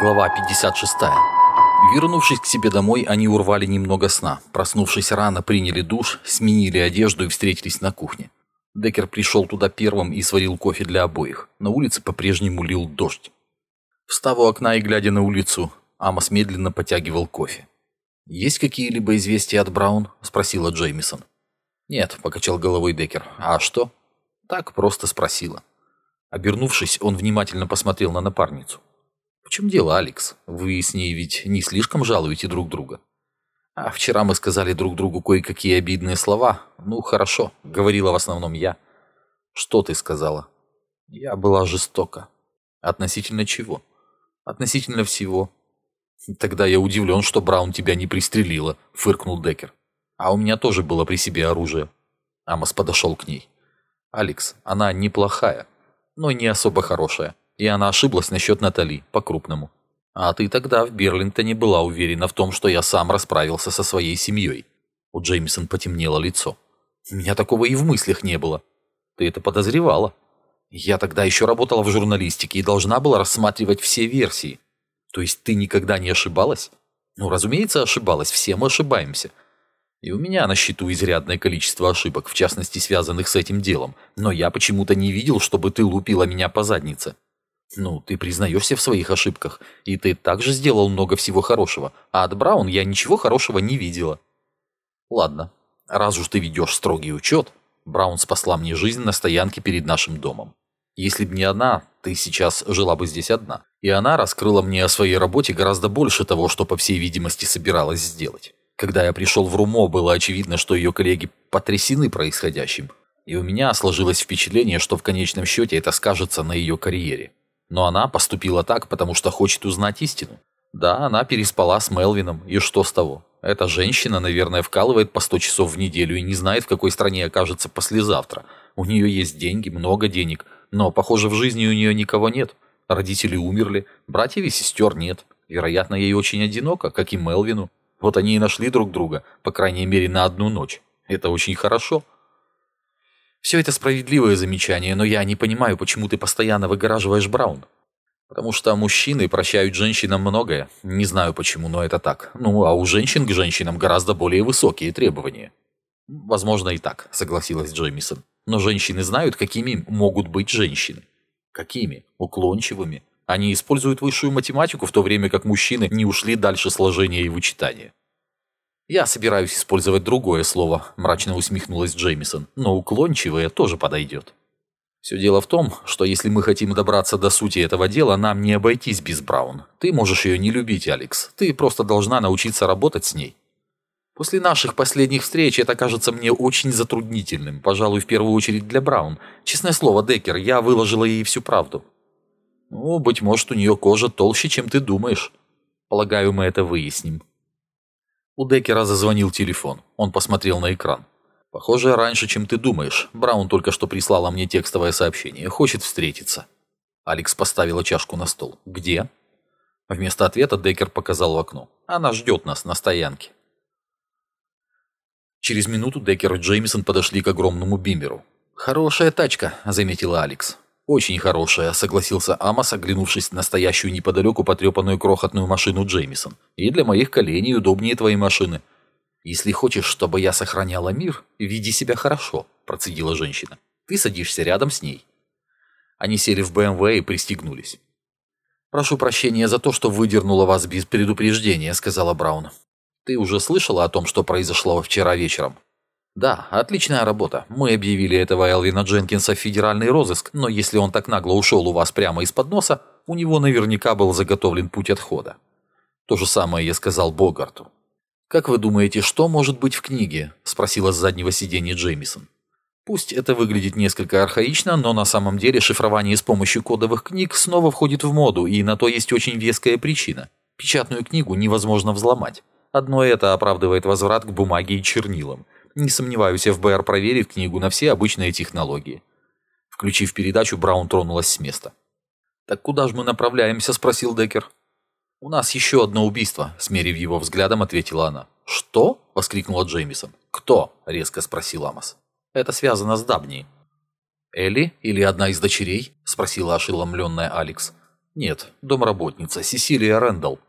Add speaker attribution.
Speaker 1: Глава 56. Вернувшись к себе домой, они урвали немного сна. Проснувшись рано, приняли душ, сменили одежду и встретились на кухне. Деккер пришел туда первым и сварил кофе для обоих. На улице по-прежнему лил дождь. Встав у окна и глядя на улицу, Амос медленно потягивал кофе. «Есть какие-либо известия от Браун?» – спросила Джеймисон. «Нет», – покачал головой Деккер. «А что?» «Так, просто спросила». Обернувшись, он внимательно посмотрел на напарницу. «В чем дело, Алекс? Вы с ней ведь не слишком жалуете друг друга?» «А вчера мы сказали друг другу кое-какие обидные слова. Ну, хорошо», — говорила в основном я. «Что ты сказала?» «Я была жестока». «Относительно чего?» «Относительно всего». «Тогда я удивлен, что Браун тебя не пристрелила», — фыркнул Деккер. «А у меня тоже было при себе оружие». Амос подошел к ней. «Алекс, она неплохая, но не особо хорошая. И она ошиблась насчет Натали, по-крупному. А ты тогда в Берлингтоне была уверена в том, что я сам расправился со своей семьей. У Джеймисон потемнело лицо. У меня такого и в мыслях не было. Ты это подозревала. Я тогда еще работала в журналистике и должна была рассматривать все версии. То есть ты никогда не ошибалась? Ну, разумеется, ошибалась. Все мы ошибаемся. И у меня на счету изрядное количество ошибок, в частности, связанных с этим делом. Но я почему-то не видел, чтобы ты лупила меня по заднице. Ну, ты признаешься в своих ошибках, и ты также сделал много всего хорошего, а от Браун я ничего хорошего не видела. Ладно, раз уж ты ведешь строгий учет, Браун спасла мне жизнь на стоянке перед нашим домом. Если б не она, ты сейчас жила бы здесь одна. И она раскрыла мне о своей работе гораздо больше того, что, по всей видимости, собиралась сделать. Когда я пришел в РУМО, было очевидно, что ее коллеги потрясены происходящим. И у меня сложилось впечатление, что в конечном счете это скажется на ее карьере. Но она поступила так, потому что хочет узнать истину. Да, она переспала с Мелвином, и что с того? Эта женщина, наверное, вкалывает по 100 часов в неделю и не знает, в какой стране окажется послезавтра. У нее есть деньги, много денег, но, похоже, в жизни у нее никого нет. Родители умерли, братьев и сестер нет. Вероятно, ей очень одиноко, как и Мелвину. Вот они и нашли друг друга, по крайней мере, на одну ночь. Это очень хорошо. Все это справедливое замечание, но я не понимаю, почему ты постоянно выгораживаешь Браун. Потому что мужчины прощают женщинам многое. Не знаю почему, но это так. Ну, а у женщин к женщинам гораздо более высокие требования. Возможно и так, согласилась Джеймисон. Но женщины знают, какими могут быть женщины. Какими? Уклончивыми. Они используют высшую математику, в то время как мужчины не ушли дальше сложения и вычитания. «Я собираюсь использовать другое слово», – мрачно усмехнулась Джеймисон, – «но уклончивое тоже подойдет». «Все дело в том, что если мы хотим добраться до сути этого дела, нам не обойтись без Браун. Ты можешь ее не любить, Алекс. Ты просто должна научиться работать с ней». После наших последних встреч это кажется мне очень затруднительным, пожалуй, в первую очередь для Браун. Честное слово, Деккер, я выложила ей всю правду. Ну, быть может, у нее кожа толще, чем ты думаешь. Полагаю, мы это выясним. У Деккера зазвонил телефон. Он посмотрел на экран. «Похоже, раньше, чем ты думаешь. Браун только что прислала мне текстовое сообщение. Хочет встретиться». Алекс поставила чашку на стол. «Где?» Вместо ответа Деккер показал в окно. «Она ждет нас на стоянке». Через минуту Деккер и Джеймисон подошли к огромному бимеру. «Хорошая тачка», — заметила Алекс. «Очень хорошая», — согласился Амос, оглянувшись на стоящую неподалеку потрепанную крохотную машину Джеймисон. «И для моих коленей удобнее твоей машины». «Если хочешь, чтобы я сохраняла мир, веди себя хорошо», — процедила женщина. «Ты садишься рядом с ней». Они сели в БМВ и пристегнулись. «Прошу прощения за то, что выдернула вас без предупреждения», — сказала Браун. «Ты уже слышала о том, что произошло вчера вечером?» «Да, отличная работа. Мы объявили этого Элвина Дженкинса в федеральный розыск, но если он так нагло ушел у вас прямо из-под носа, у него наверняка был заготовлен путь отхода». То же самое я сказал Богарту. «Как вы думаете, что может быть в книге?» – спросила с заднего сиденья Джеймисон. Пусть это выглядит несколько архаично, но на самом деле шифрование с помощью кодовых книг снова входит в моду, и на то есть очень веская причина. Печатную книгу невозможно взломать. Одно это оправдывает возврат к бумаге и чернилам – не сомневаюсь, ФБР проверит книгу на все обычные технологии. Включив передачу, Браун тронулась с места. «Так куда же мы направляемся?» – спросил Деккер. «У нас еще одно убийство», – смерив его взглядом, ответила она. «Что?» – воскликнула Джеймисон. «Кто?» – резко спросил Амос. «Это связано с Дабни». «Элли или одна из дочерей?» – спросила ошеломленная Алекс. Нет, домработница, Сесилия Рэндалл.